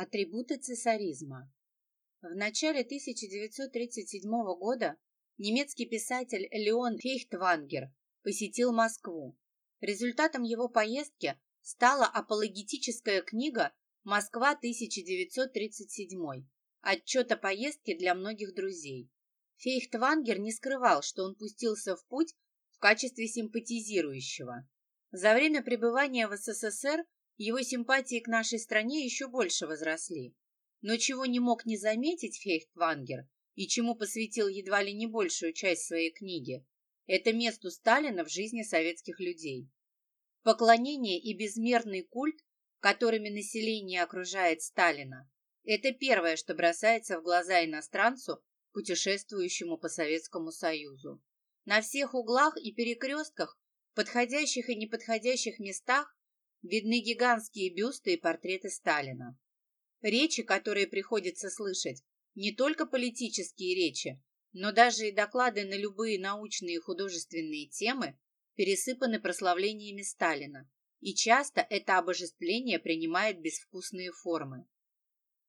Атрибуты цесаризма. В начале 1937 года немецкий писатель Леон Фейхтвангер посетил Москву. Результатом его поездки стала апологетическая книга «Москва 1937. Отчет о поездке для многих друзей». Фейхтвангер не скрывал, что он пустился в путь в качестве симпатизирующего. За время пребывания в СССР его симпатии к нашей стране еще больше возросли. Но чего не мог не заметить Фейхтвангер и чему посвятил едва ли не большую часть своей книги, это месту Сталина в жизни советских людей. Поклонение и безмерный культ, которыми население окружает Сталина, это первое, что бросается в глаза иностранцу, путешествующему по Советскому Союзу. На всех углах и перекрестках, подходящих и неподходящих местах видны гигантские бюсты и портреты Сталина. Речи, которые приходится слышать, не только политические речи, но даже и доклады на любые научные и художественные темы пересыпаны прославлениями Сталина, и часто это обожествление принимает безвкусные формы.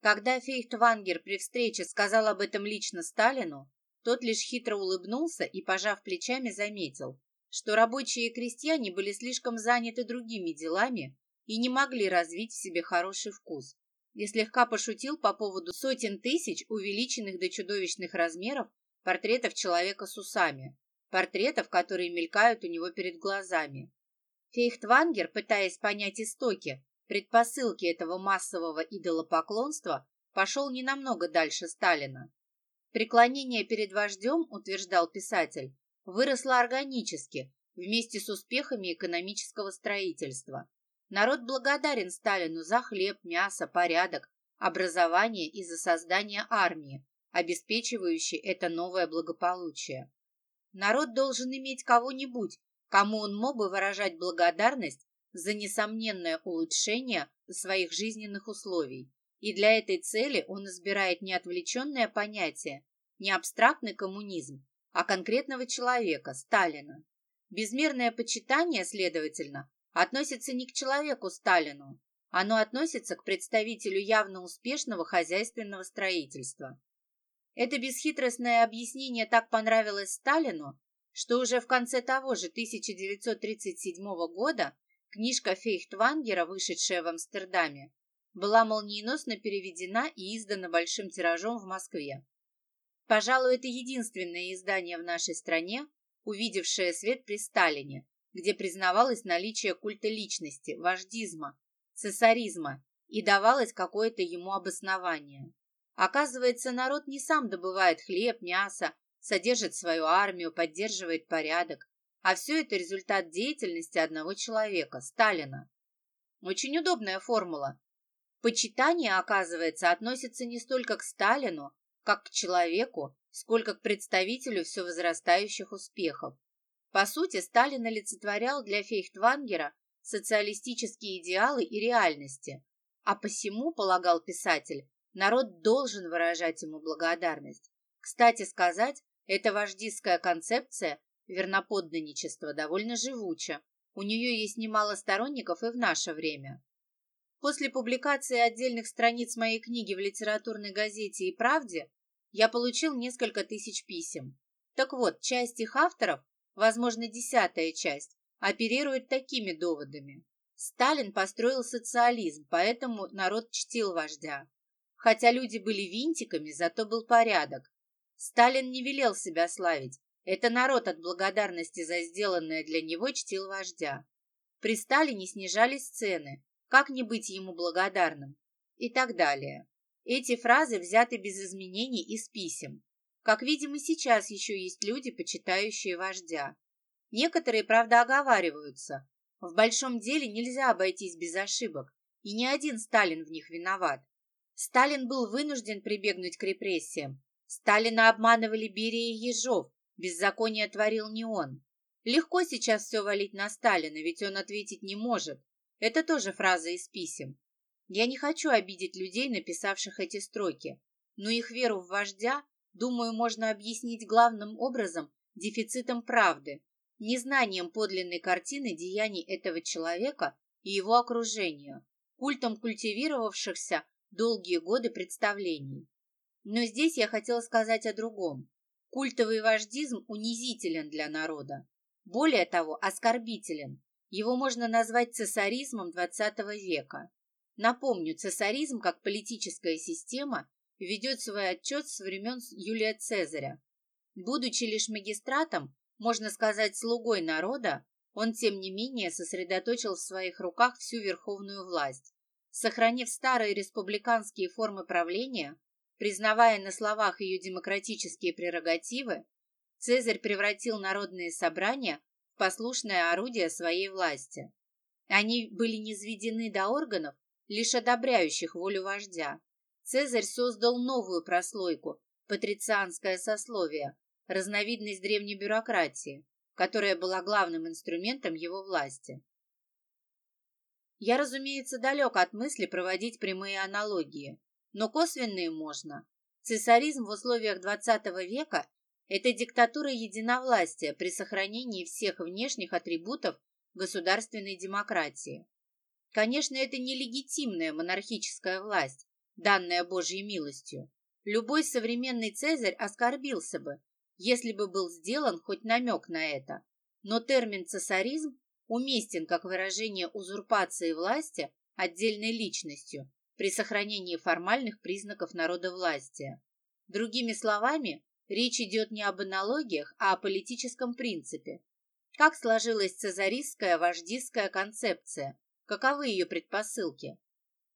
Когда Фейхтвангер при встрече сказал об этом лично Сталину, тот лишь хитро улыбнулся и, пожав плечами, заметил, что рабочие и крестьяне были слишком заняты другими делами и не могли развить в себе хороший вкус, и слегка пошутил по поводу сотен тысяч увеличенных до чудовищных размеров портретов человека с усами, портретов, которые мелькают у него перед глазами. Фейхтвангер, пытаясь понять истоки, предпосылки этого массового идолопоклонства, пошел не намного дальше Сталина. Преклонение перед вождем, утверждал писатель, выросла органически, вместе с успехами экономического строительства. Народ благодарен Сталину за хлеб, мясо, порядок, образование и за создание армии, обеспечивающей это новое благополучие. Народ должен иметь кого-нибудь, кому он мог бы выражать благодарность за несомненное улучшение своих жизненных условий. И для этой цели он избирает не отвлеченное понятие, не абстрактный коммунизм, а конкретного человека, Сталина. Безмерное почитание, следовательно, относится не к человеку Сталину, оно относится к представителю явно успешного хозяйственного строительства. Это бесхитростное объяснение так понравилось Сталину, что уже в конце того же 1937 года книжка Фейхтвангера, вышедшая в Амстердаме, была молниеносно переведена и издана большим тиражом в Москве. Пожалуй, это единственное издание в нашей стране, увидевшее свет при Сталине, где признавалось наличие культа личности, вождизма, цесаризма и давалось какое-то ему обоснование. Оказывается, народ не сам добывает хлеб, мясо, содержит свою армию, поддерживает порядок, а все это результат деятельности одного человека, Сталина. Очень удобная формула. Почитание, оказывается, относится не столько к Сталину, как к человеку, сколько к представителю все возрастающих успехов. По сути, Сталин олицетворял для Фейхтвангера социалистические идеалы и реальности, а посему, полагал писатель, народ должен выражать ему благодарность. Кстати сказать, эта вождистская концепция верноподданничества довольно живуча. У нее есть немало сторонников и в наше время. После публикации отдельных страниц моей книги в литературной газете и «Правде» я получил несколько тысяч писем. Так вот, часть их авторов, возможно, десятая часть, оперирует такими доводами. Сталин построил социализм, поэтому народ чтил вождя. Хотя люди были винтиками, зато был порядок. Сталин не велел себя славить. Это народ от благодарности за сделанное для него чтил вождя. При Сталине снижались цены. Как не быть ему благодарным? И так далее. Эти фразы взяты без изменений из писем. Как видим, и сейчас еще есть люди, почитающие вождя. Некоторые, правда, оговариваются. В большом деле нельзя обойтись без ошибок, и ни один Сталин в них виноват. Сталин был вынужден прибегнуть к репрессиям. Сталина обманывали Берия и Ежов, беззаконие творил не он. Легко сейчас все валить на Сталина, ведь он ответить не может. Это тоже фраза из писем. Я не хочу обидеть людей, написавших эти строки, но их веру в вождя, думаю, можно объяснить главным образом дефицитом правды, незнанием подлинной картины деяний этого человека и его окружения, культом культивировавшихся долгие годы представлений. Но здесь я хотела сказать о другом. Культовый вождизм унизителен для народа. Более того, оскорбителен. Его можно назвать цесаризмом XX века. Напомню, цесаризм как политическая система ведет свой отчет с времен Юлия Цезаря. Будучи лишь магистратом, можно сказать, слугой народа, он, тем не менее, сосредоточил в своих руках всю верховную власть. Сохранив старые республиканские формы правления, признавая на словах ее демократические прерогативы, Цезарь превратил народные собрания послушное орудие своей власти. Они были низведены до органов, лишь одобряющих волю вождя. Цезарь создал новую прослойку – патрицианское сословие, разновидность древней бюрократии, которая была главным инструментом его власти. Я, разумеется, далек от мысли проводить прямые аналогии, но косвенные можно. Цесаризм в условиях XX века – это диктатура единовластия при сохранении всех внешних атрибутов государственной демократии. Конечно, это не легитимная монархическая власть, данная Божьей милостью. Любой современный Цезарь оскорбился бы, если бы был сделан хоть намек на это. Но термин «цесаризм» уместен как выражение узурпации власти отдельной личностью при сохранении формальных признаков народовластия. Другими словами, речь идет не об аналогиях, а о политическом принципе. Как сложилась цезаристская вождистская концепция? Каковы ее предпосылки?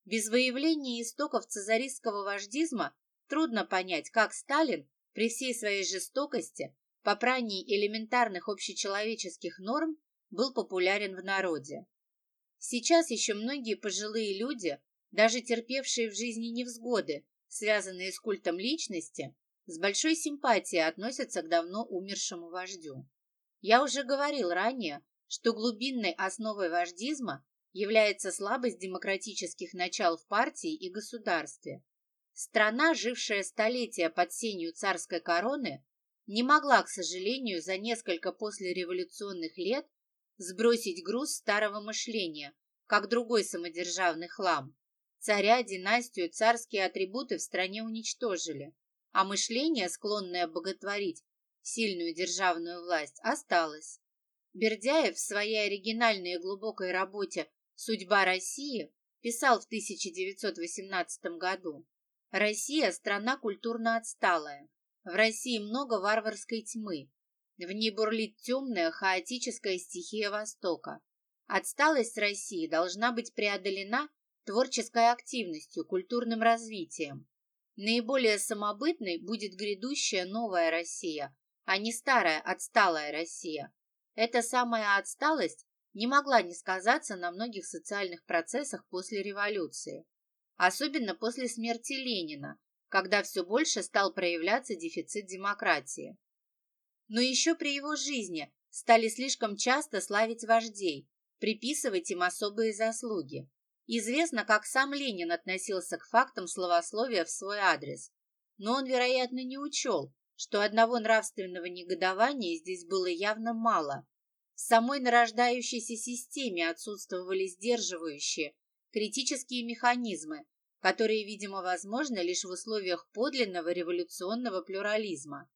Без выявления истоков цезаристского вождизма трудно понять, как Сталин при всей своей жестокости, попрании элементарных общечеловеческих норм, был популярен в народе. Сейчас еще многие пожилые люди, даже терпевшие в жизни невзгоды, связанные с культом личности, с большой симпатией относятся к давно умершему вождю. Я уже говорил ранее, что глубинной основой вождизма является слабость демократических начал в партии и государстве, Страна, жившая столетия под сенью царской короны, не могла, к сожалению, за несколько послереволюционных лет сбросить груз старого мышления, как другой самодержавный хлам. Царя, династию, царские атрибуты в стране уничтожили, а мышление, склонное боготворить сильную державную власть, осталось. Бердяев в своей оригинальной и глубокой работе «Судьба России» писал в 1918 году Россия – страна культурно отсталая. В России много варварской тьмы. В ней бурлит темная, хаотическая стихия Востока. Отсталость России должна быть преодолена творческой активностью, культурным развитием. Наиболее самобытной будет грядущая новая Россия, а не старая отсталая Россия. Эта самая отсталость не могла не сказаться на многих социальных процессах после революции особенно после смерти Ленина, когда все больше стал проявляться дефицит демократии. Но еще при его жизни стали слишком часто славить вождей, приписывать им особые заслуги. Известно, как сам Ленин относился к фактам словословия в свой адрес. Но он, вероятно, не учел, что одного нравственного негодования здесь было явно мало. В самой нарождающейся системе отсутствовали сдерживающие, критические механизмы, которые, видимо, возможны лишь в условиях подлинного революционного плюрализма.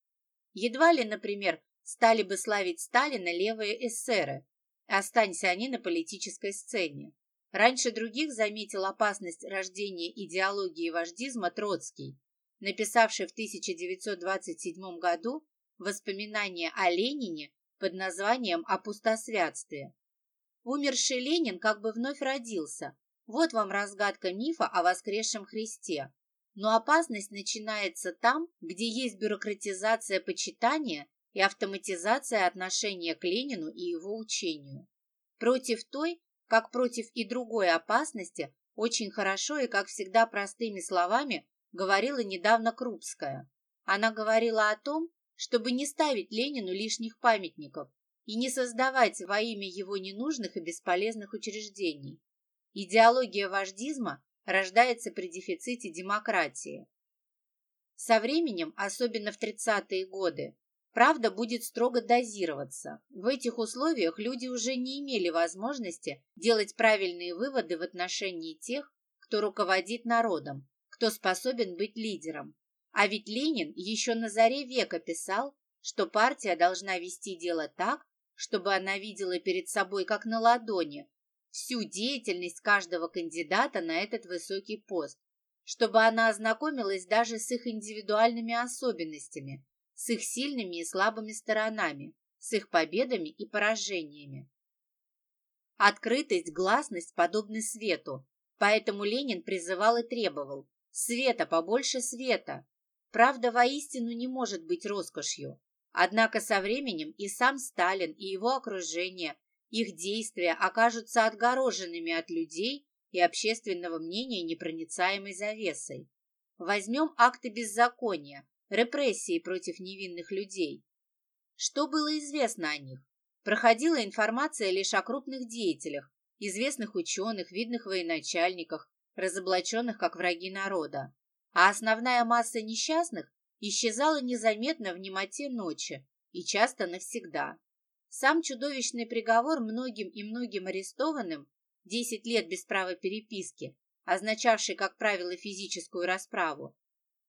Едва ли, например, стали бы славить Сталина левые эсеры, останься они на политической сцене. Раньше других заметил опасность рождения идеологии вождизма Троцкий, написавший в 1927 году воспоминания о Ленине под названием «О пустосвятстве». Умерший Ленин как бы вновь родился, вот вам разгадка мифа о воскресшем Христе. Но опасность начинается там, где есть бюрократизация почитания и автоматизация отношения к Ленину и его учению. Против той, как против и другой опасности, очень хорошо и, как всегда, простыми словами говорила недавно Крупская. Она говорила о том, чтобы не ставить Ленину лишних памятников и не создавать во имя его ненужных и бесполезных учреждений. Идеология вождизма рождается при дефиците демократии. Со временем, особенно в 30-е годы, правда будет строго дозироваться. В этих условиях люди уже не имели возможности делать правильные выводы в отношении тех, кто руководит народом, кто способен быть лидером. А ведь Ленин еще на заре века писал, что партия должна вести дело так, чтобы она видела перед собой как на ладони всю деятельность каждого кандидата на этот высокий пост, чтобы она ознакомилась даже с их индивидуальными особенностями, с их сильными и слабыми сторонами, с их победами и поражениями. Открытость, гласность подобны свету, поэтому Ленин призывал и требовал «Света, побольше света!». Правда воистину не может быть роскошью. Однако со временем и сам Сталин, и его окружение, их действия окажутся отгороженными от людей и общественного мнения непроницаемой завесой. Возьмем акты беззакония, репрессии против невинных людей. Что было известно о них? Проходила информация лишь о крупных деятелях, известных ученых, видных военачальниках, разоблаченных как враги народа. А основная масса несчастных исчезала незаметно в немоте ночи и часто навсегда. Сам чудовищный приговор многим и многим арестованным 10 лет без права переписки, означавший, как правило, физическую расправу,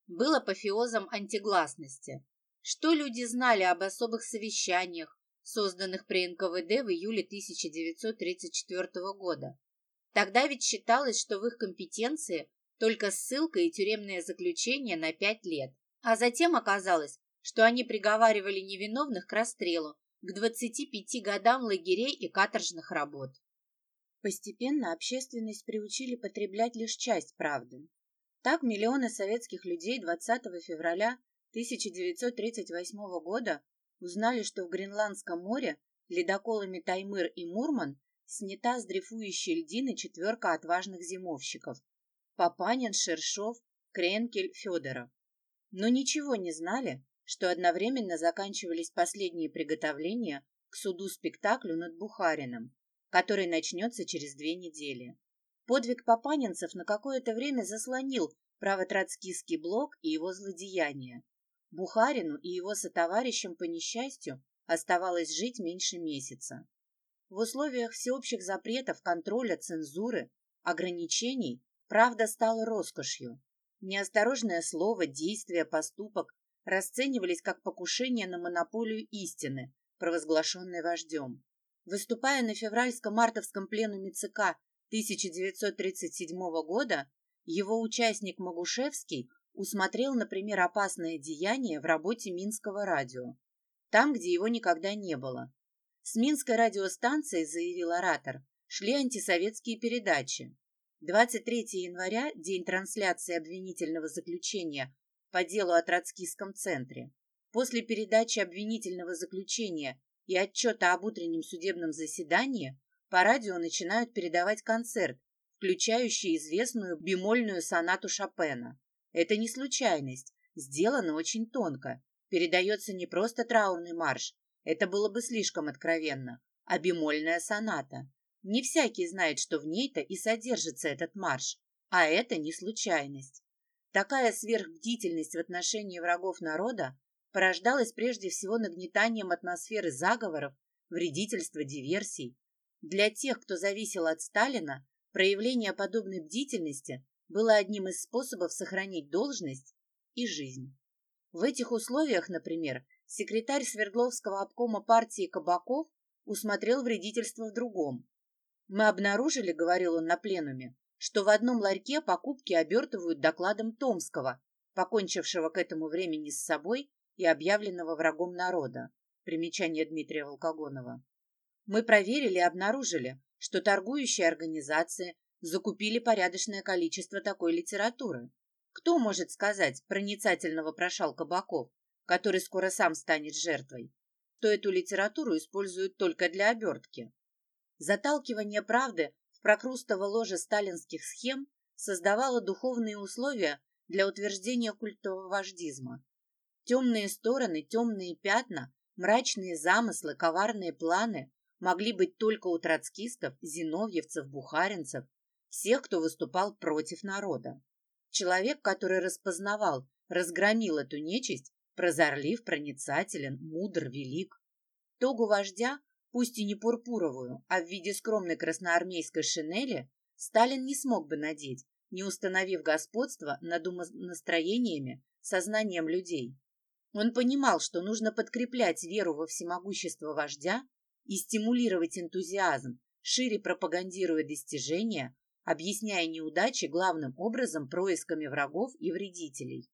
был апофеозом антигласности. Что люди знали об особых совещаниях, созданных при НКВД в июле 1934 года? Тогда ведь считалось, что в их компетенции только ссылка и тюремное заключение на пять лет. А затем оказалось, что они приговаривали невиновных к расстрелу, к 25 годам лагерей и каторжных работ. Постепенно общественность приучили потреблять лишь часть правды. Так миллионы советских людей 20 февраля 1938 года узнали, что в Гренландском море ледоколами Таймыр и Мурман снята с дрейфующей льдины четверка отважных зимовщиков – Папанин, Шершов, Кренкель, Федоров. Но ничего не знали, что одновременно заканчивались последние приготовления к суду-спектаклю над Бухарином, который начнется через две недели. Подвиг папанинцев на какое-то время заслонил правотроцкистский блок и его злодеяния. Бухарину и его сотоварищам по несчастью оставалось жить меньше месяца. В условиях всеобщих запретов, контроля, цензуры, ограничений правда стала роскошью. Неосторожное слово, действие, поступок расценивались как покушение на монополию истины, провозглашенной вождем. Выступая на февральско-мартовском пленуме ЦК 1937 года, его участник Магушевский усмотрел, например, опасное деяние в работе Минского радио, там, где его никогда не было. С Минской радиостанции, заявил оратор, шли антисоветские передачи. 23 января – день трансляции обвинительного заключения по делу о Троцкистском центре. После передачи обвинительного заключения и отчета об утреннем судебном заседании по радио начинают передавать концерт, включающий известную бемольную сонату Шопена. Это не случайность, сделано очень тонко. Передается не просто траурный марш, это было бы слишком откровенно, а бемольная соната. Не всякий знает, что в ней-то и содержится этот марш, а это не случайность. Такая сверхбдительность в отношении врагов народа порождалось прежде всего нагнетанием атмосферы заговоров, вредительства, диверсий. Для тех, кто зависел от Сталина, проявление подобной бдительности было одним из способов сохранить должность и жизнь. В этих условиях, например, секретарь Свердловского обкома партии Кабаков усмотрел вредительство в другом. «Мы обнаружили, — говорил он на пленуме, — что в одном ларьке покупки обертывают докладом Томского, покончившего к этому времени с собой и объявленного врагом народа. Примечание Дмитрия Волкогонова. Мы проверили и обнаружили, что торгующие организации закупили порядочное количество такой литературы. Кто может сказать, проницательного прошал Кабаков, который скоро сам станет жертвой, что эту литературу используют только для обертки? Заталкивание правды в прокрустово ложе сталинских схем создавало духовные условия для утверждения культового вождизма. Темные стороны, темные пятна, мрачные замыслы, коварные планы могли быть только у троцкистов, зиновьевцев, бухаринцев, всех, кто выступал против народа. Человек, который распознавал, разгромил эту нечисть, прозорлив, проницателен, мудр, велик. Тогу вождя, пусть и не пурпуровую, а в виде скромной красноармейской шинели, Сталин не смог бы надеть, не установив господство над умонастроениями, сознанием людей. Он понимал, что нужно подкреплять веру во всемогущество вождя и стимулировать энтузиазм, шире пропагандируя достижения, объясняя неудачи главным образом происками врагов и вредителей.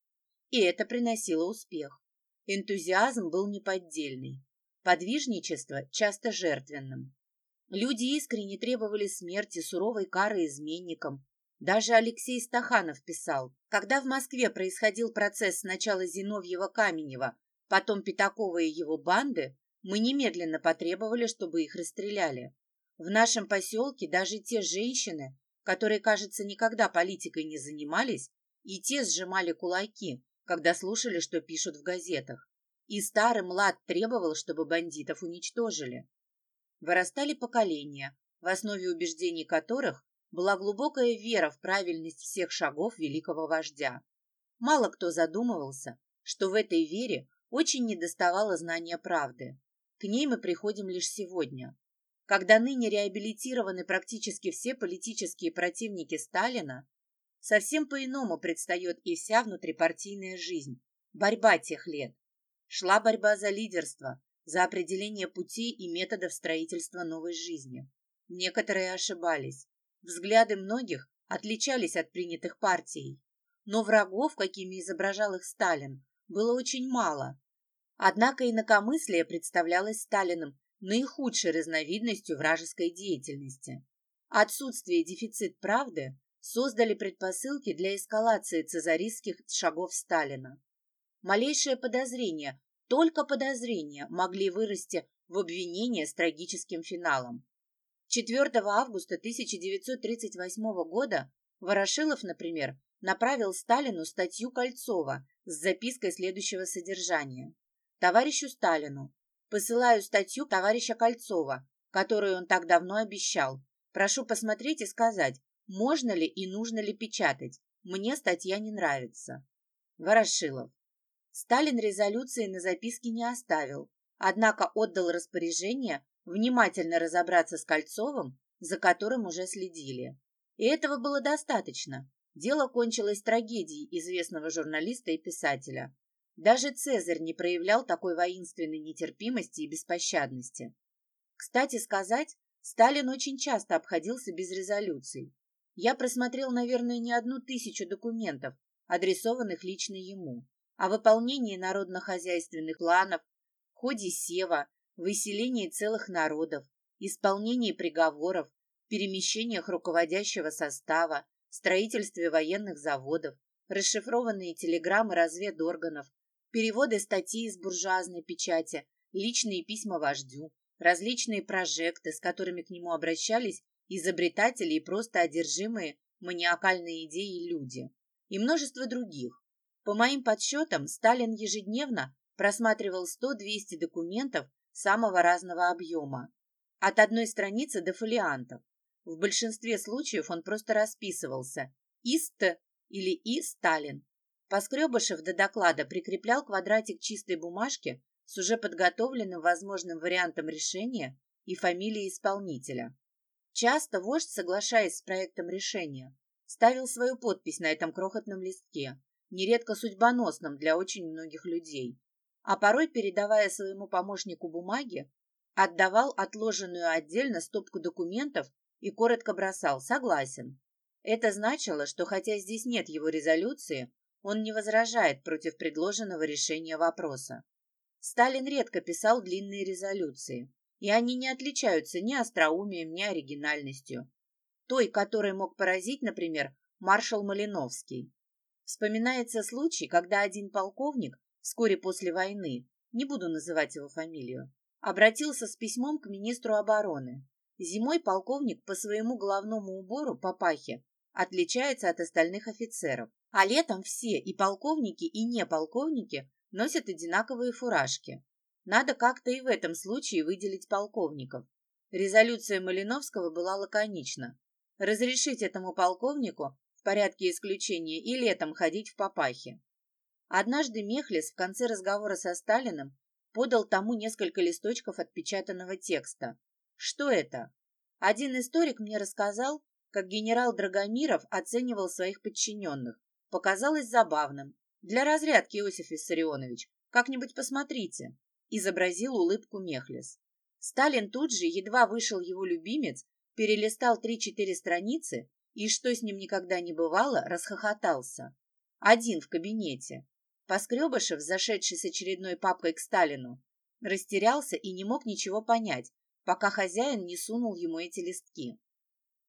И это приносило успех. Энтузиазм был неподдельный, подвижничество часто жертвенным. Люди искренне требовали смерти, суровой кары изменникам. Даже Алексей Стаханов писал, когда в Москве происходил процесс сначала Зиновьева-Каменева, потом Пятакова и его банды, мы немедленно потребовали, чтобы их расстреляли. В нашем поселке даже те женщины, которые, кажется, никогда политикой не занимались, и те сжимали кулаки, когда слушали, что пишут в газетах. И старый млад требовал, чтобы бандитов уничтожили. Вырастали поколения, в основе убеждений которых была глубокая вера в правильность всех шагов великого вождя. Мало кто задумывался, что в этой вере очень недоставало знания правды. К ней мы приходим лишь сегодня. Когда ныне реабилитированы практически все политические противники Сталина, совсем по-иному предстает и вся внутрипартийная жизнь, борьба тех лет. Шла борьба за лидерство, за определение путей и методов строительства новой жизни. Некоторые ошибались. Взгляды многих отличались от принятых партией. Но врагов, какими изображал их Сталин, было очень мало. Однако инакомыслие представлялось Сталиным наихудшей разновидностью вражеской деятельности. Отсутствие и дефицит правды создали предпосылки для эскалации цезаристских шагов Сталина. Малейшее подозрение, только подозрения могли вырасти в обвинение с трагическим финалом. 4 августа 1938 года Ворошилов, например, направил Сталину статью Кольцова с запиской следующего содержания. Товарищу Сталину, посылаю статью товарища Кольцова, которую он так давно обещал. Прошу посмотреть и сказать, можно ли и нужно ли печатать. Мне статья не нравится. Ворошилов. Сталин резолюции на записке не оставил, однако отдал распоряжение внимательно разобраться с Кольцовым, за которым уже следили. И этого было достаточно. Дело кончилось трагедией известного журналиста и писателя. Даже Цезарь не проявлял такой воинственной нетерпимости и беспощадности. Кстати сказать, Сталин очень часто обходился без резолюций. Я просмотрел, наверное, не одну тысячу документов, адресованных лично ему, о выполнении народно-хозяйственных планов, ходе сева, выселении целых народов, исполнении приговоров, перемещениях руководящего состава, строительстве военных заводов, расшифрованные телеграммы разведорганов, переводы статей из буржуазной печати, личные письма вождю, различные прожекты, с которыми к нему обращались изобретатели и просто одержимые маниакальной идеей люди, и множество других. По моим подсчетам, Сталин ежедневно просматривал 100-200 документов самого разного объема, от одной страницы до фолиантов. В большинстве случаев он просто расписывался «Ист» или «И Сталин», Поскребышев до доклада прикреплял квадратик чистой бумажки с уже подготовленным возможным вариантом решения и фамилией исполнителя. Часто вождь, соглашаясь с проектом решения, ставил свою подпись на этом крохотном листке, нередко судьбоносном для очень многих людей, а порой, передавая своему помощнику бумаги, отдавал отложенную отдельно стопку документов и коротко бросал «согласен». Это значило, что хотя здесь нет его резолюции, он не возражает против предложенного решения вопроса. Сталин редко писал длинные резолюции, и они не отличаются ни остроумием, ни оригинальностью. Той, которой мог поразить, например, маршал Малиновский. Вспоминается случай, когда один полковник вскоре после войны, не буду называть его фамилию, обратился с письмом к министру обороны. Зимой полковник по своему головному убору, папахе, отличается от остальных офицеров. А летом все, и полковники, и не полковники, носят одинаковые фуражки. Надо как-то и в этом случае выделить полковников. Резолюция Малиновского была лаконична. Разрешить этому полковнику в порядке исключения и летом ходить в папахе. Однажды Мехлис в конце разговора со Сталиным подал тому несколько листочков отпечатанного текста. Что это? Один историк мне рассказал, как генерал Драгомиров оценивал своих подчиненных, показалось забавным. Для разрядки, Иосиф Виссарионович, как-нибудь посмотрите, изобразил улыбку Мехлес. Сталин тут же, едва вышел его любимец, перелистал три-четыре страницы и, что с ним никогда не бывало, расхохотался. Один в кабинете. Поскребышев, зашедший с очередной папкой к Сталину, растерялся и не мог ничего понять, пока хозяин не сунул ему эти листки.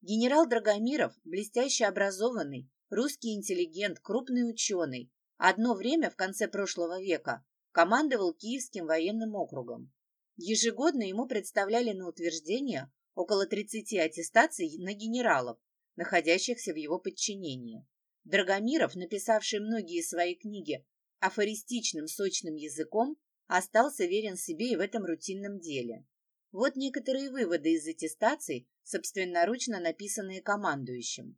Генерал Драгомиров, блестяще образованный, русский интеллигент, крупный ученый, одно время в конце прошлого века командовал Киевским военным округом. Ежегодно ему представляли на утверждение около 30 аттестаций на генералов, находящихся в его подчинении. Драгомиров, написавший многие свои книги афористичным сочным языком, остался верен себе и в этом рутинном деле. Вот некоторые выводы из аттестаций, собственноручно написанные командующим.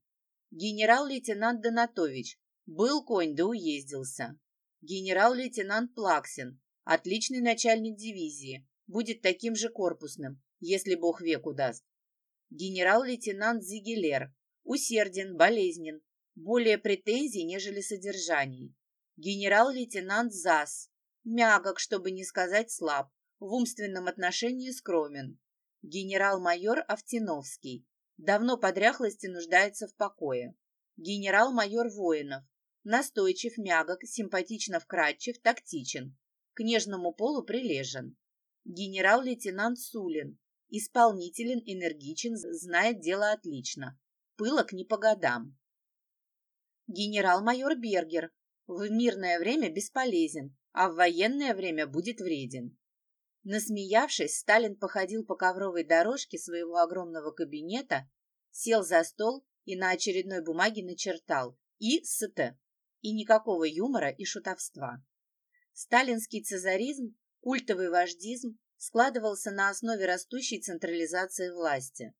Генерал-лейтенант Донатович. Был конь, да уездился. Генерал-лейтенант Плаксин. Отличный начальник дивизии. Будет таким же корпусным, если бог веку даст. Генерал-лейтенант Зигелер. Усерден, болезнен. Более претензий, нежели содержаний. Генерал-лейтенант ЗАС. Мягок, чтобы не сказать слаб в умственном отношении скромен. Генерал-майор Автиновский. Давно по дряхлости нуждается в покое. Генерал-майор Воинов. Настойчив, мягок, симпатично вкрадчив, тактичен. К нежному полу прилежен. Генерал-лейтенант Сулин. Исполнителен, энергичен, знает дело отлично. Пылок не по годам. Генерал-майор Бергер. В мирное время бесполезен, а в военное время будет вреден. Насмеявшись, Сталин походил по ковровой дорожке своего огромного кабинета, сел за стол и на очередной бумаге начертал «И СТ» и никакого юмора и шутовства. Сталинский цезаризм, культовый вождизм складывался на основе растущей централизации власти.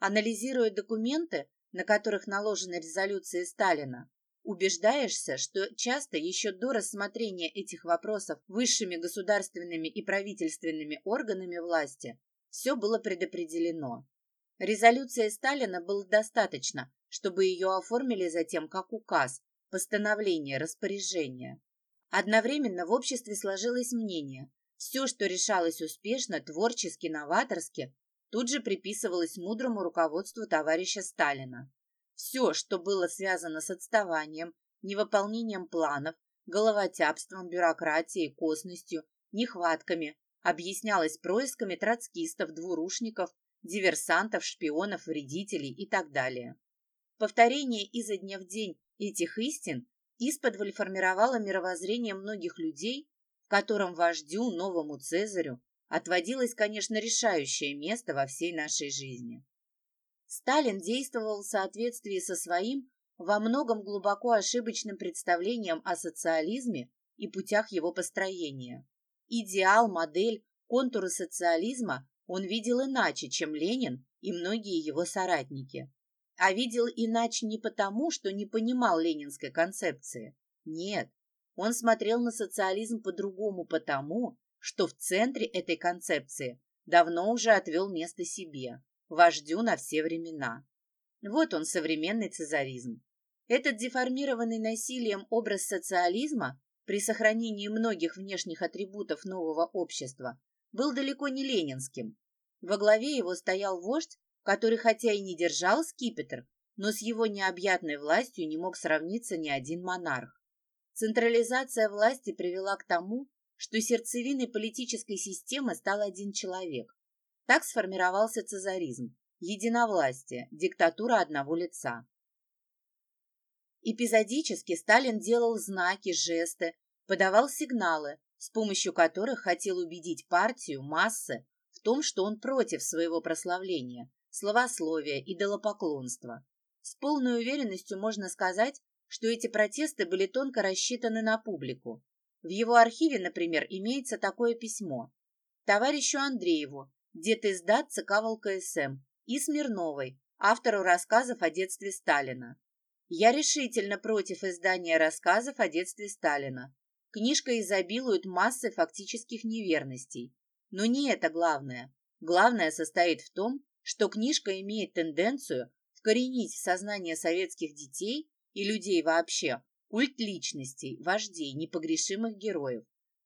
Анализируя документы, на которых наложены резолюции Сталина, убеждаешься, что часто еще до рассмотрения этих вопросов высшими государственными и правительственными органами власти все было предопределено. Резолюции Сталина было достаточно, чтобы ее оформили затем как указ, постановление, распоряжение. Одновременно в обществе сложилось мнение, все, что решалось успешно, творчески, новаторски, тут же приписывалось мудрому руководству товарища Сталина. Все, что было связано с отставанием, невыполнением планов, головотяпством, бюрократией, косностью, нехватками, объяснялось происками троцкистов, двурушников, диверсантов, шпионов, вредителей и так далее. Повторение изо дня в день этих истин исподволь формировало мировоззрение многих людей, в котором вождю, новому Цезарю, отводилось, конечно, решающее место во всей нашей жизни. Сталин действовал в соответствии со своим, во многом глубоко ошибочным представлением о социализме и путях его построения. Идеал, модель, контуры социализма он видел иначе, чем Ленин и многие его соратники. А видел иначе не потому, что не понимал ленинской концепции. Нет, он смотрел на социализм по-другому потому, что в центре этой концепции давно уже отвел место себе вождю на все времена. Вот он, современный цезаризм. Этот деформированный насилием образ социализма при сохранении многих внешних атрибутов нового общества был далеко не ленинским. Во главе его стоял вождь, который хотя и не держал скипетр, но с его необъятной властью не мог сравниться ни один монарх. Централизация власти привела к тому, что сердцевиной политической системы стал один человек так сформировался цезаризм, единовластие, диктатура одного лица. Эпизодически Сталин делал знаки, жесты, подавал сигналы, с помощью которых хотел убедить партию, массы в том, что он против своего прославления, словословия, идолопоклонства. С полной уверенностью можно сказать, что эти протесты были тонко рассчитаны на публику. В его архиве, например, имеется такое письмо. Товарищу Андрееву, Детиздат ЦК ВЛКСМ и Смирновой, автору рассказов о детстве Сталина. Я решительно против издания рассказов о детстве Сталина. Книжка изобилует массой фактических неверностей. Но не это главное. Главное состоит в том, что книжка имеет тенденцию вкоренить в сознание советских детей и людей вообще культ личностей, вождей, непогрешимых героев.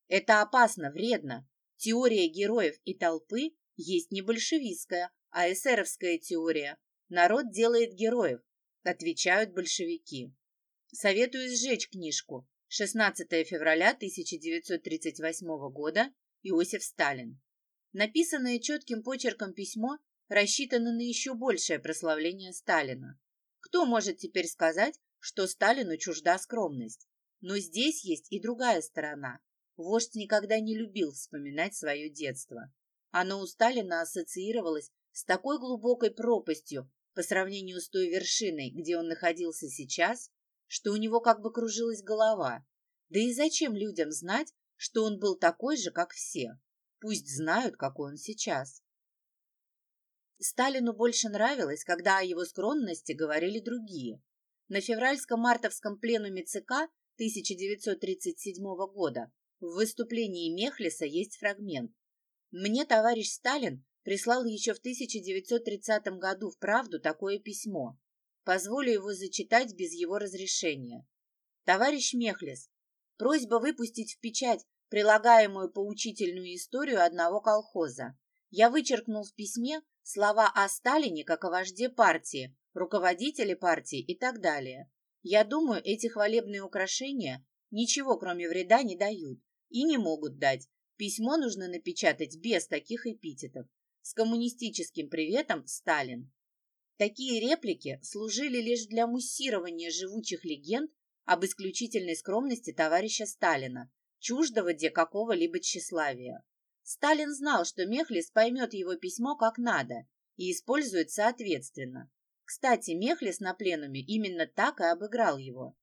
Это опасно, вредно. Теория героев и толпы есть не большевистская, а эсеровская теория. Народ делает героев, отвечают большевики. Советую сжечь книжку. 16 февраля 1938 года. Иосиф Сталин. Написанное четким почерком письмо рассчитано на еще большее прославление Сталина. Кто может теперь сказать, что Сталину чужда скромность? Но здесь есть и другая сторона. Вождь никогда не любил вспоминать свое детство. Оно у Сталина ассоциировалось с такой глубокой пропастью по сравнению с той вершиной, где он находился сейчас, что у него как бы кружилась голова. Да и зачем людям знать, что он был такой же, как все? Пусть знают, какой он сейчас. Сталину больше нравилось, когда о его скромности говорили другие. На февральско-мартовском пленуме ЦК 1937 года в выступлении Мехлиса есть фрагмент. Мне товарищ Сталин прислал еще в 1930 году в «Правду» такое письмо. Позволю его зачитать без его разрешения. Товарищ Мехлис, просьба выпустить в печать прилагаемую поучительную историю одного колхоза. Я вычеркнул в письме слова о Сталине как о вожде партии, руководителе партии и так далее. Я думаю, эти хвалебные украшения ничего, кроме вреда, не дают и не могут дать. Письмо нужно напечатать без таких эпитетов. С коммунистическим приветом, Сталин. Такие реплики служили лишь для муссирования живучих легенд об исключительной скромности товарища Сталина, чуждого где какого-либо тщеславия. Сталин знал, что Мехлис поймет его письмо как надо и использует соответственно. Кстати, Мехлис на пленуме именно так и обыграл его.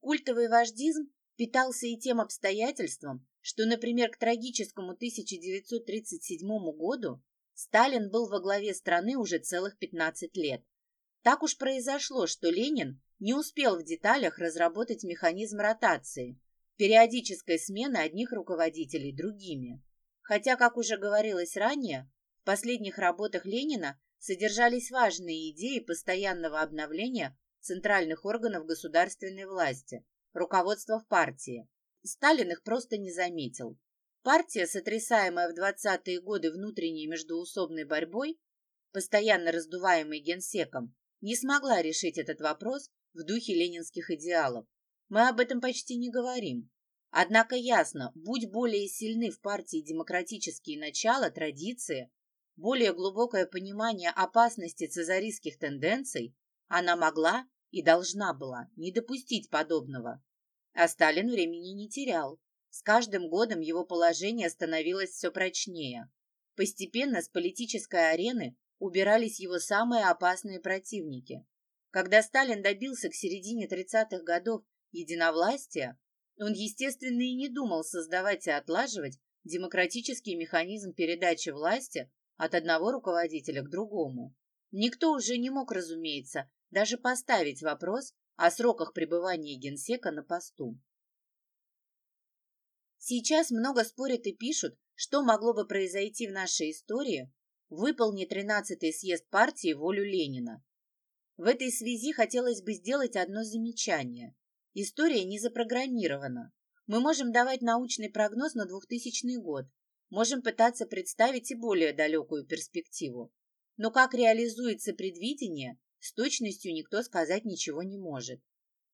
Культовый вождизм питался и тем обстоятельством, что, например, к трагическому 1937 году Сталин был во главе страны уже целых 15 лет. Так уж произошло, что Ленин не успел в деталях разработать механизм ротации, периодической смены одних руководителей другими. Хотя, как уже говорилось ранее, в последних работах Ленина содержались важные идеи постоянного обновления центральных органов государственной власти, руководства в партии. Сталин их просто не заметил. Партия, сотрясаемая в 20-е годы внутренней междуусобной борьбой, постоянно раздуваемой генсеком, не смогла решить этот вопрос в духе ленинских идеалов. Мы об этом почти не говорим. Однако ясно, будь более сильны в партии демократические начала, традиции, более глубокое понимание опасности цезаристских тенденций, она могла и должна была не допустить подобного. А Сталин времени не терял. С каждым годом его положение становилось все прочнее. Постепенно с политической арены убирались его самые опасные противники. Когда Сталин добился к середине 30-х годов единовластия, он, естественно, и не думал создавать и отлаживать демократический механизм передачи власти от одного руководителя к другому. Никто уже не мог, разумеется, даже поставить вопрос о сроках пребывания генсека на посту. Сейчас много спорят и пишут, что могло бы произойти в нашей истории, выполни 13-й съезд партии волю Ленина. В этой связи хотелось бы сделать одно замечание. История не запрограммирована. Мы можем давать научный прогноз на 2000 год, можем пытаться представить и более далекую перспективу. Но как реализуется предвидение, с точностью никто сказать ничего не может.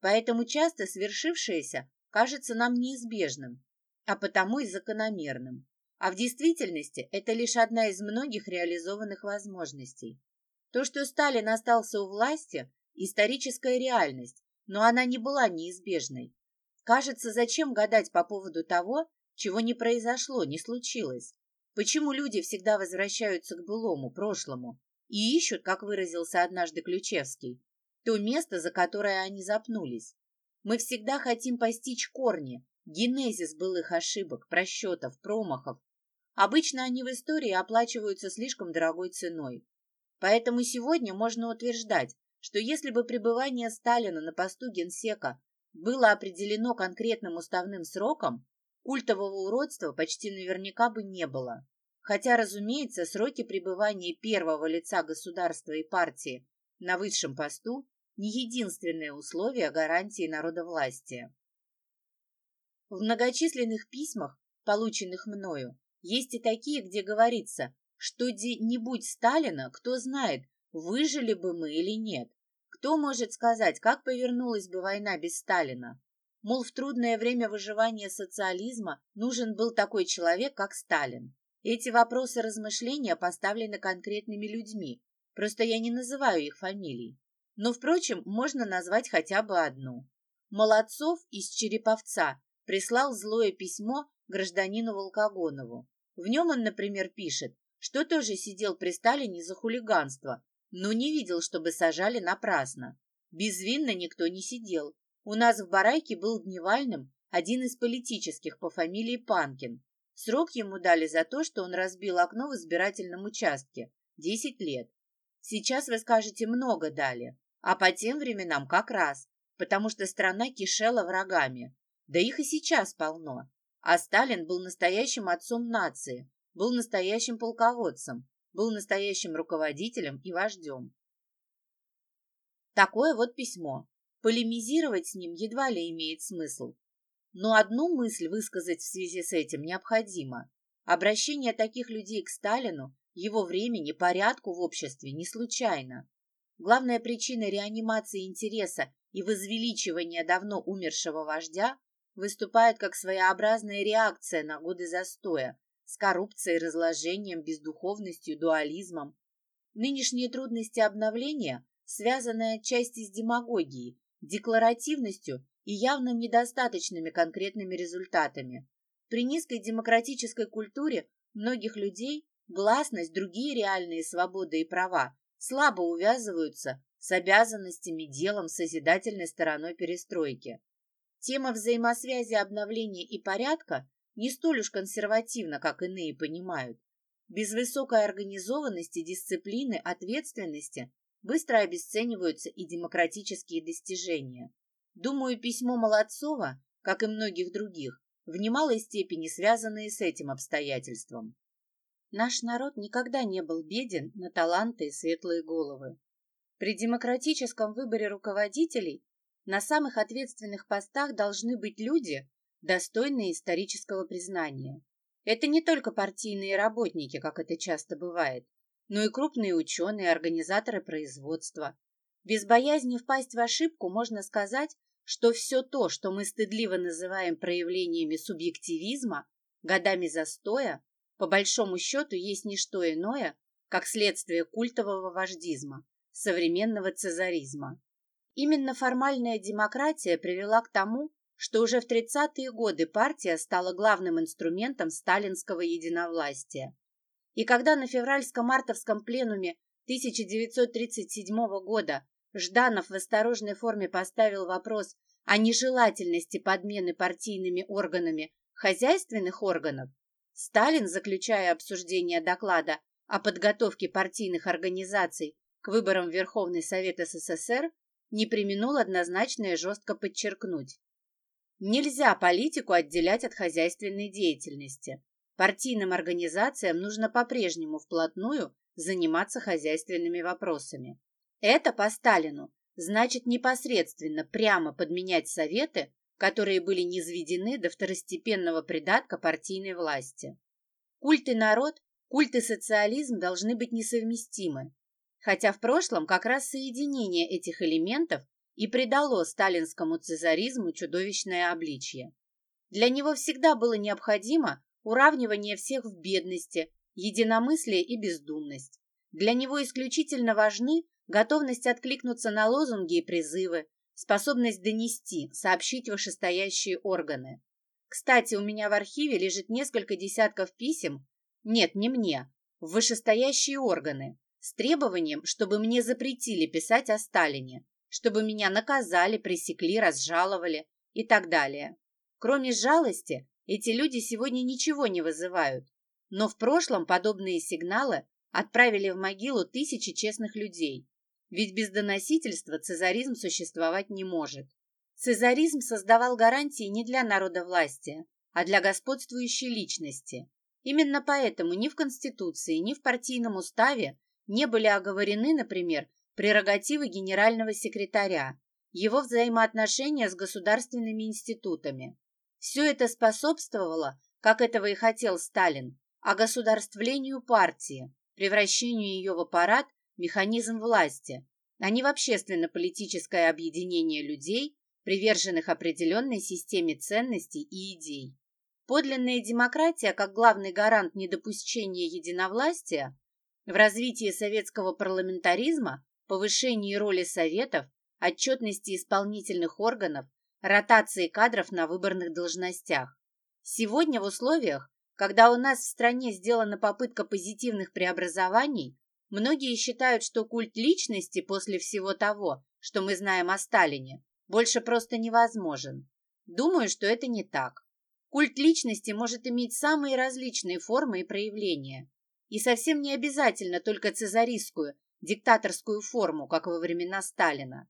Поэтому часто свершившееся кажется нам неизбежным, а потому и закономерным. А в действительности это лишь одна из многих реализованных возможностей. То, что Сталин остался у власти – историческая реальность, но она не была неизбежной. Кажется, зачем гадать по поводу того, чего не произошло, не случилось? Почему люди всегда возвращаются к былому, прошлому, и ищут, как выразился однажды Ключевский, то место, за которое они запнулись? Мы всегда хотим постичь корни, генезис былых ошибок, просчетов, промахов. Обычно они в истории оплачиваются слишком дорогой ценой. Поэтому сегодня можно утверждать, что если бы пребывание Сталина на посту генсека было определено конкретным уставным сроком, культового уродства почти наверняка бы не было. Хотя, разумеется, сроки пребывания первого лица государства и партии на высшем посту не единственное условие гарантии народовластия. В многочисленных письмах, полученных мною, есть и такие, где говорится, что не будь Сталина, кто знает, выжили бы мы или нет. Кто может сказать, как повернулась бы война без Сталина? Мол, в трудное время выживания социализма нужен был такой человек, как Сталин. Эти вопросы размышления поставлены конкретными людьми, просто я не называю их фамилий. Но, впрочем, можно назвать хотя бы одну. Молодцов из Череповца прислал злое письмо гражданину Волкогонову. В нем он, например, пишет, что тоже сидел при Сталине за хулиганство, но не видел, чтобы сажали напрасно. Безвинно никто не сидел. У нас в бараке был дневальным один из политических по фамилии Панкин. Срок ему дали за то, что он разбил окно в избирательном участке. Десять лет. Сейчас вы скажете, много дали. А по тем временам как раз, потому что страна кишела врагами. Да их и сейчас полно. А Сталин был настоящим отцом нации, был настоящим полководцем, был настоящим руководителем и вождем. Такое вот письмо. Полемизировать с ним едва ли имеет смысл. Но одну мысль высказать в связи с этим необходимо. Обращение таких людей к Сталину, его времени, порядку в обществе не случайно. Главная причина реанимации интереса и возвеличивания давно умершего вождя выступает как своеобразная реакция на годы застоя с коррупцией, разложением, бездуховностью, дуализмом. Нынешние трудности обновления связаны отчасти с демагогией, декларативностью и явно недостаточными конкретными результатами. При низкой демократической культуре многих людей гласность, другие реальные свободы и права слабо увязываются с обязанностями, делом, созидательной стороной перестройки. Тема взаимосвязи обновления и порядка не столь уж консервативна, как иные понимают. Без высокой организованности, дисциплины, ответственности быстро обесцениваются и демократические достижения. Думаю, письмо Молодцова, как и многих других, в немалой степени связанные с этим обстоятельством. Наш народ никогда не был беден на таланты и светлые головы. При демократическом выборе руководителей на самых ответственных постах должны быть люди, достойные исторического признания. Это не только партийные работники, как это часто бывает, но и крупные ученые, организаторы производства. Без боязни впасть в ошибку можно сказать, что все то, что мы стыдливо называем проявлениями субъективизма, годами застоя, по большому счету есть не что иное, как следствие культового вождизма, современного цезаризма. Именно формальная демократия привела к тому, что уже в 30-е годы партия стала главным инструментом сталинского единовластия. И когда на февральско-мартовском пленуме 1937 года Жданов в осторожной форме поставил вопрос о нежелательности подмены партийными органами хозяйственных органов, Сталин, заключая обсуждение доклада о подготовке партийных организаций к выборам в Верховный Совет СССР, не применул однозначно и жестко подчеркнуть. Нельзя политику отделять от хозяйственной деятельности. Партийным организациям нужно по-прежнему вплотную заниматься хозяйственными вопросами. Это по Сталину значит непосредственно прямо подменять советы, которые были низведены до второстепенного придатка партийной власти. Культ и народ, культ и социализм должны быть несовместимы, хотя в прошлом как раз соединение этих элементов и придало сталинскому цезаризму чудовищное обличье. Для него всегда было необходимо уравнивание всех в бедности, единомыслие и бездумность. Для него исключительно важны готовность откликнуться на лозунги и призывы, способность донести, сообщить вышестоящие органы. Кстати, у меня в архиве лежит несколько десятков писем, нет, не мне, в вышестоящие органы, с требованием, чтобы мне запретили писать о Сталине, чтобы меня наказали, пресекли, разжаловали и так далее. Кроме жалости, эти люди сегодня ничего не вызывают, но в прошлом подобные сигналы отправили в могилу тысячи честных людей. Ведь без доносительства цезаризм существовать не может. Цезаризм создавал гарантии не для народа власти, а для господствующей личности. Именно поэтому ни в Конституции, ни в партийном уставе не были оговорены, например, прерогативы генерального секретаря, его взаимоотношения с государственными институтами. Все это способствовало, как этого и хотел Сталин, огосударствлению партии, превращению ее в аппарат, механизм власти, а не в общественно-политическое объединение людей, приверженных определенной системе ценностей и идей. Подлинная демократия, как главный гарант недопущения единовластия, в развитии советского парламентаризма, повышении роли советов, отчетности исполнительных органов, ротации кадров на выборных должностях. Сегодня в условиях, когда у нас в стране сделана попытка позитивных преобразований, многие считают, что культ личности после всего того, что мы знаем о Сталине, больше просто невозможен. Думаю, что это не так. Культ личности может иметь самые различные формы и проявления. И совсем не обязательно только цезаристскую, диктаторскую форму, как во времена Сталина.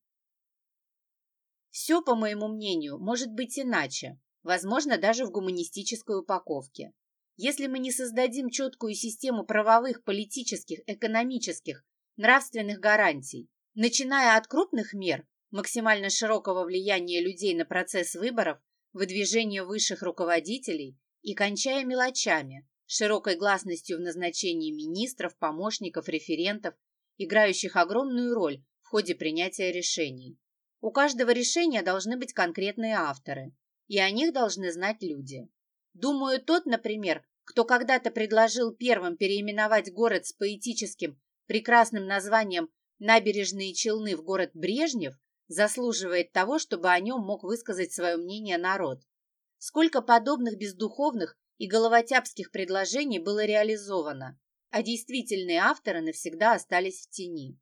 Все, по моему мнению, может быть иначе, возможно, даже в гуманистической упаковке. Если мы не создадим четкую систему правовых, политических, экономических, нравственных гарантий, начиная от крупных мер, максимально широкого влияния людей на процесс выборов, выдвижение высших руководителей и кончая мелочами, широкой гласностью в назначении министров, помощников, референтов, играющих огромную роль в ходе принятия решений. У каждого решения должны быть конкретные авторы, и о них должны знать люди. Думаю, тот, например, кто когда-то предложил первым переименовать город с поэтическим, прекрасным названием «Набережные Челны» в город Брежнев, заслуживает того, чтобы о нем мог высказать свое мнение народ. Сколько подобных бездуховных и головотяпских предложений было реализовано, а действительные авторы навсегда остались в тени.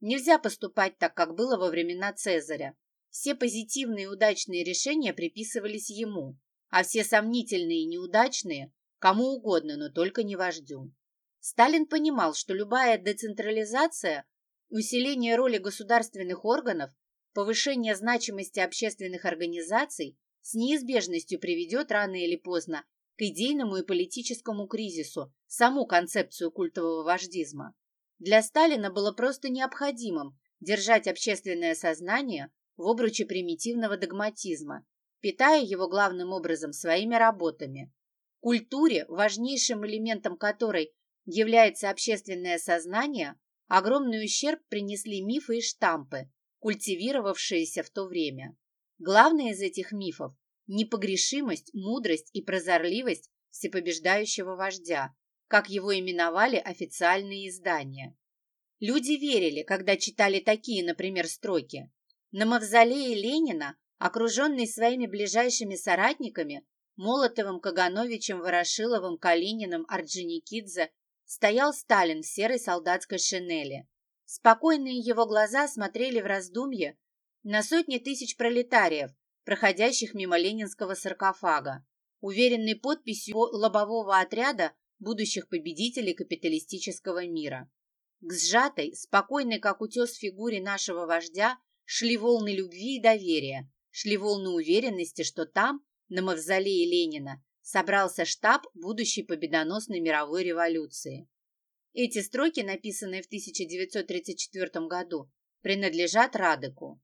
Нельзя поступать так, как было во времена Цезаря. Все позитивные и удачные решения приписывались ему, а все сомнительные и неудачные – кому угодно, но только не вождю. Сталин понимал, что любая децентрализация, усиление роли государственных органов Повышение значимости общественных организаций с неизбежностью приведет рано или поздно к идейному и политическому кризису саму концепцию культового вождизма. Для Сталина было просто необходимым держать общественное сознание в обруче примитивного догматизма, питая его главным образом своими работами. Культуре, важнейшим элементом которой является общественное сознание, огромный ущерб принесли мифы и штампы, культивировавшиеся в то время. Главное из этих мифов – непогрешимость, мудрость и прозорливость всепобеждающего вождя, как его именовали официальные издания. Люди верили, когда читали такие, например, строки. На мавзолее Ленина, окруженный своими ближайшими соратниками, Молотовым, Кагановичем, Ворошиловым, Калининым, Орджоникидзе, стоял Сталин в серой солдатской шинели. Спокойные его глаза смотрели в раздумье на сотни тысяч пролетариев, проходящих мимо ленинского саркофага, уверенной подписью лобового отряда будущих победителей капиталистического мира. К сжатой, спокойной, как утес фигуре нашего вождя, шли волны любви и доверия, шли волны уверенности, что там, на мавзолее Ленина, собрался штаб будущей победоносной мировой революции. Эти строки, написанные в 1934 году, принадлежат Радеку.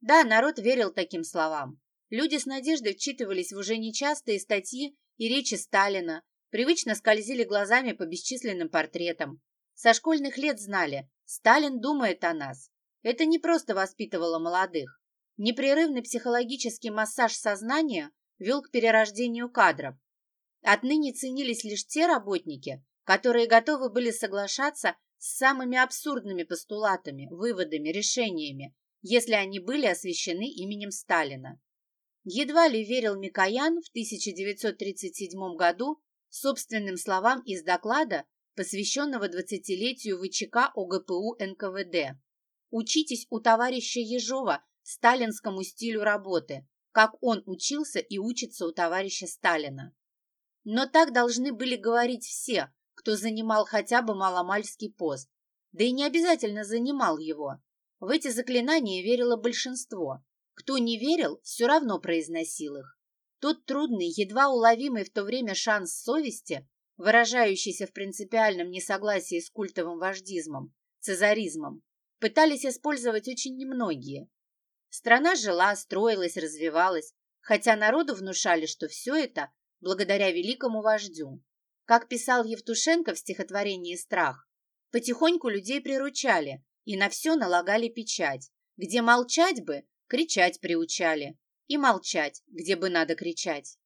Да, народ верил таким словам. Люди с надеждой вчитывались в уже нечастые статьи и речи Сталина, привычно скользили глазами по бесчисленным портретам. Со школьных лет знали, Сталин думает о нас. Это не просто воспитывало молодых. Непрерывный психологический массаж сознания вел к перерождению кадров. Отныне ценились лишь те работники, которые готовы были соглашаться с самыми абсурдными постулатами, выводами, решениями, если они были освящены именем Сталина. Едва ли верил Микоян в 1937 году собственным словам из доклада, посвященного 20-летию ВЧК ОГПУ НКВД. Учитесь у товарища Ежова сталинскому стилю работы, как он учился и учится у товарища Сталина. Но так должны были говорить все, кто занимал хотя бы маломальский пост, да и не обязательно занимал его. В эти заклинания верило большинство. Кто не верил, все равно произносил их. Тот трудный, едва уловимый в то время шанс совести, выражающийся в принципиальном несогласии с культовым вождизмом, цезаризмом, пытались использовать очень немногие. Страна жила, строилась, развивалась, хотя народу внушали, что все это благодаря великому вождю. Как писал Евтушенко в стихотворении «Страх», потихоньку людей приручали и на все налагали печать. Где молчать бы, кричать приучали. И молчать, где бы надо кричать.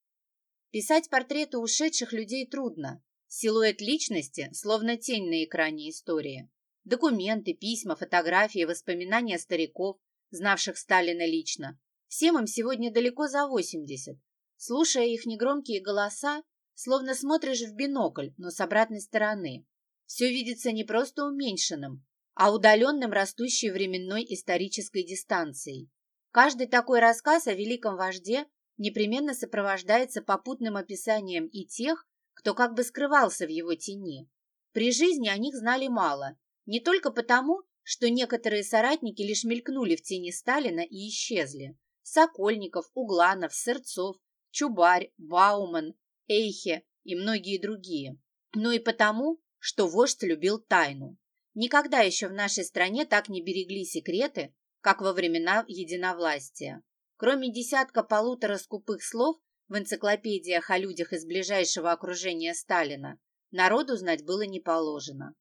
Писать портреты ушедших людей трудно. Силуэт личности, словно тень на экране истории. Документы, письма, фотографии, воспоминания стариков, знавших Сталина лично. Всем им сегодня далеко за 80. Слушая их негромкие голоса, словно смотришь в бинокль, но с обратной стороны. Все видится не просто уменьшенным, а удаленным растущей временной исторической дистанцией. Каждый такой рассказ о великом вожде непременно сопровождается попутным описанием и тех, кто как бы скрывался в его тени. При жизни о них знали мало, не только потому, что некоторые соратники лишь мелькнули в тени Сталина и исчезли. Сокольников, Угланов, Сырцов, Чубарь, Бауман, Эйхе и многие другие. Но и потому, что вождь любил тайну. Никогда еще в нашей стране так не берегли секреты, как во времена единовластия. Кроме десятка-полутора скупых слов в энциклопедиях о людях из ближайшего окружения Сталина, народу знать было не положено.